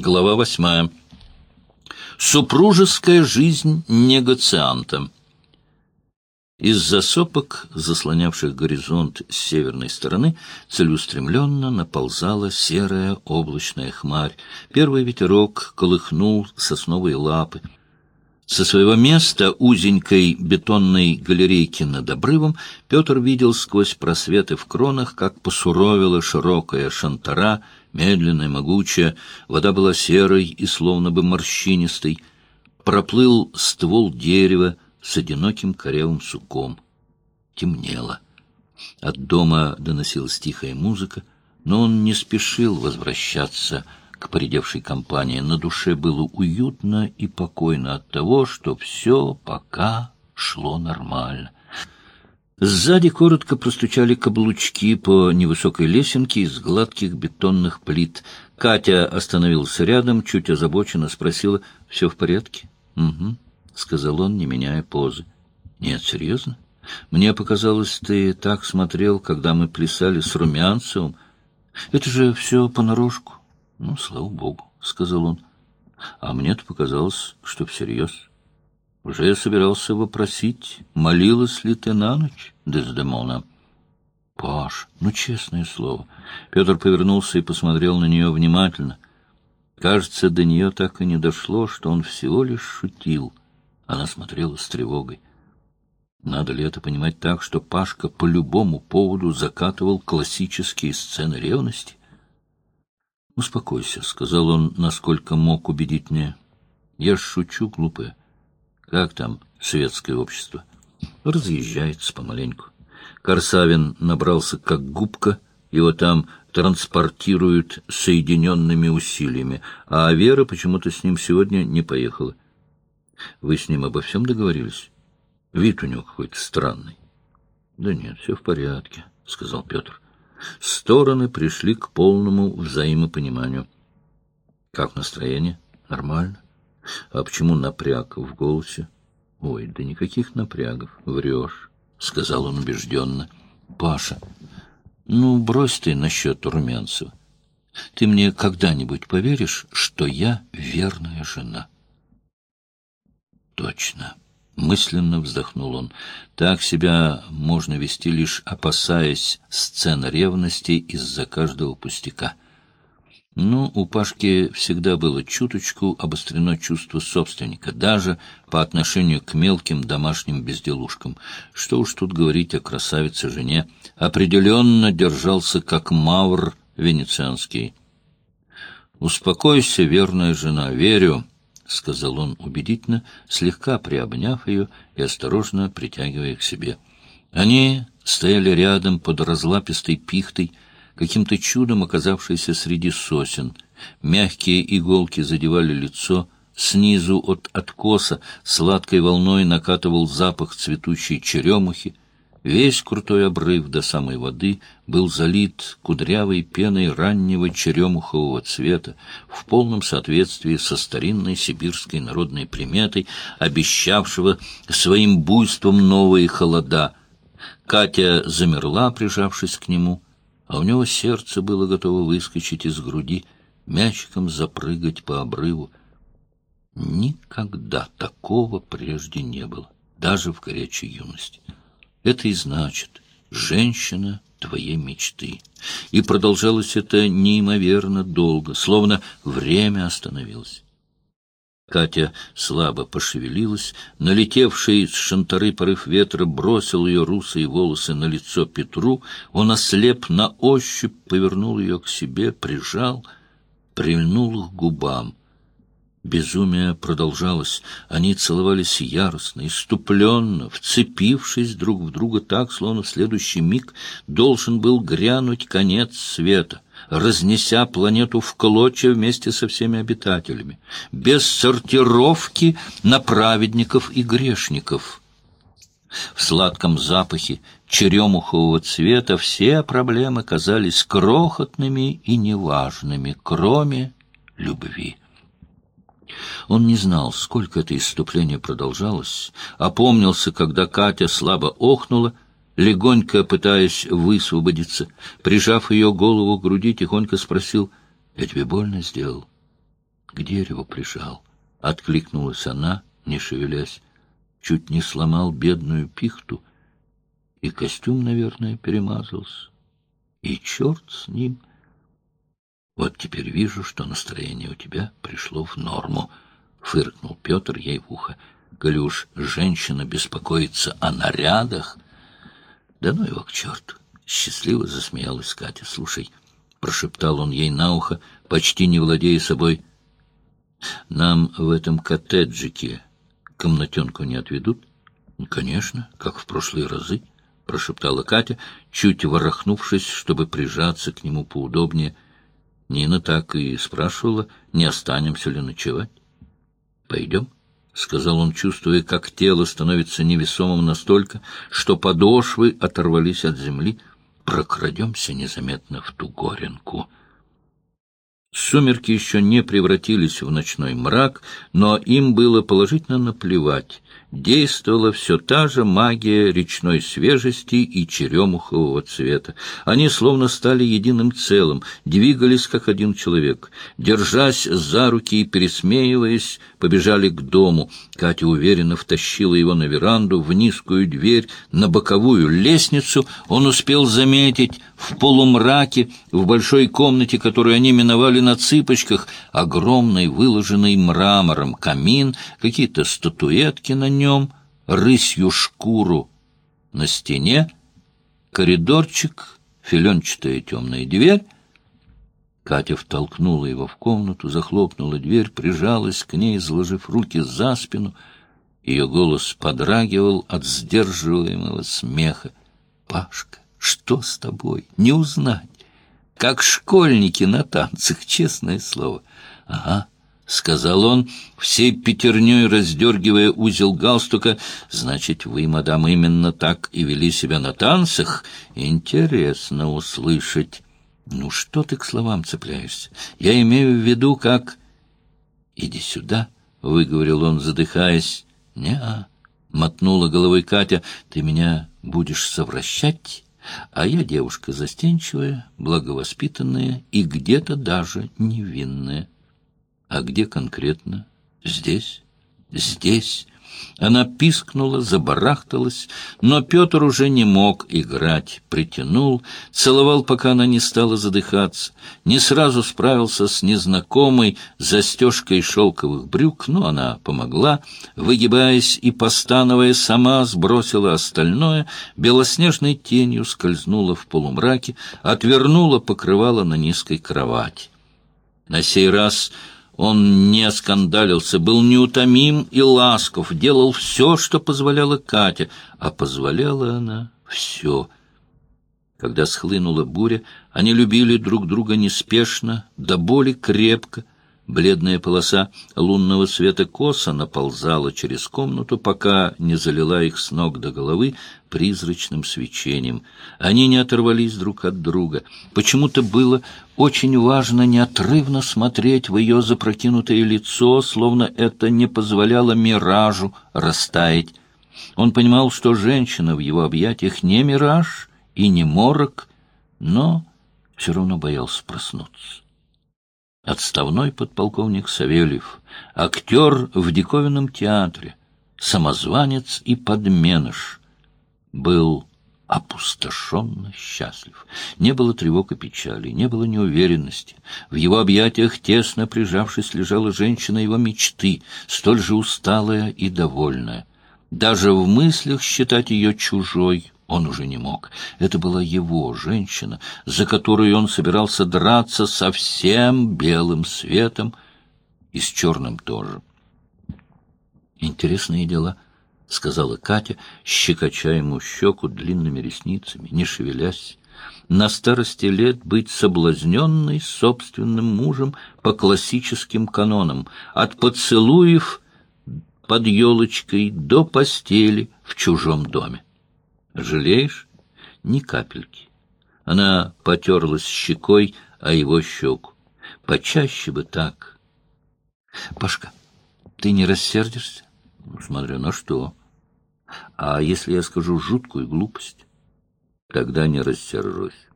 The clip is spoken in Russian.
Глава восьмая. Супружеская жизнь негацианта. Из засопок, заслонявших горизонт с северной стороны, целеустремленно наползала серая облачная хмарь. Первый ветерок колыхнул сосновые лапы. Со своего места узенькой бетонной галерейки над обрывом Петр видел сквозь просветы в кронах, как посуровила широкая шантара, медленная, могучая, вода была серой и словно бы морщинистой. Проплыл ствол дерева с одиноким корявым суком. Темнело. От дома доносилась тихая музыка, но он не спешил возвращаться к поредевшей компании. На душе было уютно и покойно от того, что все пока шло нормально. Сзади коротко простучали каблучки по невысокой лесенке из гладких бетонных плит. Катя остановился рядом, чуть озабоченно спросила, «Все в порядке?» «Угу», — сказал он, не меняя позы. «Нет, серьезно? Мне показалось, ты так смотрел, когда мы плясали с Румянцевым. Это же все понарошку». «Ну, слава богу», — сказал он. «А мне-то показалось, что всерьез». Уже я собирался вопросить, молилась ли ты на ночь, Дездемона? Паш, ну, честное слово. Петр повернулся и посмотрел на нее внимательно. Кажется, до нее так и не дошло, что он всего лишь шутил. Она смотрела с тревогой. Надо ли это понимать так, что Пашка по любому поводу закатывал классические сцены ревности? «Успокойся», — сказал он, насколько мог убедить мне. «Я шучу, глупая. Как там светское общество? Разъезжается помаленьку. Корсавин набрался как губка, его там транспортируют соединенными усилиями, а Вера почему-то с ним сегодня не поехала. Вы с ним обо всем договорились? Вид у него какой-то странный. Да нет, все в порядке, — сказал Петр. Стороны пришли к полному взаимопониманию. Как настроение? Нормально. А почему напряг в голосе? Ой, да никаких напрягов. Врешь, — сказал он убежденно. Паша, ну, брось ты насчет Румянцева. Ты мне когда-нибудь поверишь, что я верная жена? Точно. Мысленно вздохнул он. Так себя можно вести, лишь опасаясь сцен ревности из-за каждого пустяка. Ну, у Пашки всегда было чуточку обострено чувство собственника, даже по отношению к мелким домашним безделушкам. Что уж тут говорить о красавице-жене. Определенно держался как мавр венецианский. «Успокойся, верная жена, верю», — сказал он убедительно, слегка приобняв ее и осторожно притягивая к себе. Они стояли рядом под разлапистой пихтой, каким-то чудом оказавшийся среди сосен. Мягкие иголки задевали лицо, снизу от откоса сладкой волной накатывал запах цветущей черемухи. Весь крутой обрыв до самой воды был залит кудрявой пеной раннего черемухового цвета, в полном соответствии со старинной сибирской народной приметой, обещавшего своим буйством новые холода. Катя замерла, прижавшись к нему — а у него сердце было готово выскочить из груди, мячиком запрыгать по обрыву. Никогда такого прежде не было, даже в горячей юности. Это и значит «женщина твоей мечты». И продолжалось это неимоверно долго, словно время остановилось. Катя слабо пошевелилась, налетевший с шантары порыв ветра бросил ее русые волосы на лицо Петру, он ослеп на ощупь, повернул ее к себе, прижал, прильнул к губам. Безумие продолжалось, они целовались яростно, иступленно, вцепившись друг в друга так, словно в следующий миг должен был грянуть конец света разнеся планету в клочья вместе со всеми обитателями, без сортировки на праведников и грешников. В сладком запахе черемухового цвета все проблемы казались крохотными и неважными, кроме любви. Он не знал, сколько это иступление продолжалось, опомнился, когда Катя слабо охнула, легонько пытаясь высвободиться, прижав ее голову к груди, тихонько спросил, «Я тебе больно сделал?» К дереву прижал. Откликнулась она, не шевелясь. Чуть не сломал бедную пихту. И костюм, наверное, перемазался. И черт с ним. Вот теперь вижу, что настроение у тебя пришло в норму. Фыркнул Петр ей в ухо. Уж женщина беспокоится о нарядах... Да ну его к черту! Счастливо засмеялась Катя. Слушай, — прошептал он ей на ухо, почти не владея собой, — нам в этом коттеджике комнатенку не отведут? — Конечно, как в прошлые разы, — прошептала Катя, чуть ворохнувшись, чтобы прижаться к нему поудобнее. Нина так и спрашивала, не останемся ли ночевать. — Пойдем? —— сказал он, чувствуя, как тело становится невесомым настолько, что подошвы оторвались от земли. «Прокрадемся незаметно в ту горенку». Сумерки еще не превратились в ночной мрак, но им было положительно наплевать действовала все та же магия речной свежести и черемухового цвета. Они словно стали единым целым, двигались как один человек. Держась за руки и пересмеиваясь, побежали к дому. Катя уверенно втащила его на веранду, в низкую дверь, на боковую лестницу. Он успел заметить в полумраке, в большой комнате, которую они миновали на цыпочках, огромный выложенный мрамором камин, какие-то статуэтки на нем, рысью шкуру на стене, коридорчик, филенчатая темная дверь. Катя втолкнула его в комнату, захлопнула дверь, прижалась к ней, заложив руки за спину. Ее голос подрагивал от сдерживаемого смеха. «Пашка, что с тобой? Не узнать. Как школьники на танцах, честное слово. Ага, — сказал он, всей пятерней раздергивая узел галстука. «Значит, вы, мадам, именно так и вели себя на танцах? Интересно услышать. Ну, что ты к словам цепляешься? Я имею в виду, как...» «Иди сюда», — выговорил он, задыхаясь. «Не-а», — мотнула головой Катя, — «ты меня будешь совращать?» А я девушка застенчивая, благовоспитанная и где-то даже невинная. А где конкретно? Здесь? Здесь? Она пискнула, забарахталась, но Петр уже не мог играть, притянул, целовал, пока она не стала задыхаться, не сразу справился с незнакомой застежкой шелковых брюк, но она помогла, выгибаясь и постановая, сама сбросила остальное, белоснежной тенью скользнула в полумраке, отвернула покрывало на низкой кровати. На сей раз он не скандалился, был неутомим и ласков, делал все, что позволяла Катя, а позволяла она все. Когда схлынула буря, они любили друг друга неспешно, до боли крепко, Бледная полоса лунного света косо наползала через комнату, пока не залила их с ног до головы призрачным свечением. Они не оторвались друг от друга. Почему-то было очень важно неотрывно смотреть в ее запрокинутое лицо, словно это не позволяло миражу растаять. Он понимал, что женщина в его объятиях не мираж и не морок, но все равно боялся проснуться отставной подполковник Савельев, актер в диковинном театре, самозванец и подменыш, был опустошенно счастлив. Не было тревог и печали, не было неуверенности. В его объятиях, тесно прижавшись, лежала женщина его мечты, столь же усталая и довольная. Даже в мыслях считать ее чужой он уже не мог. Это была его женщина, за которую он собирался драться со всем белым светом и с черным тоже. «Интересные дела», — сказала Катя, щекоча ему щеку длинными ресницами, не шевелясь. «На старости лет быть соблазненной собственным мужем по классическим канонам, от поцелуев под елочкой до постели в чужом доме. Жалеешь? Ни капельки. Она потерлась щекой о его щеку. Почаще бы так. Пашка, ты не рассердишься? Смотря на что. А если я скажу жуткую глупость? Тогда не рассержусь.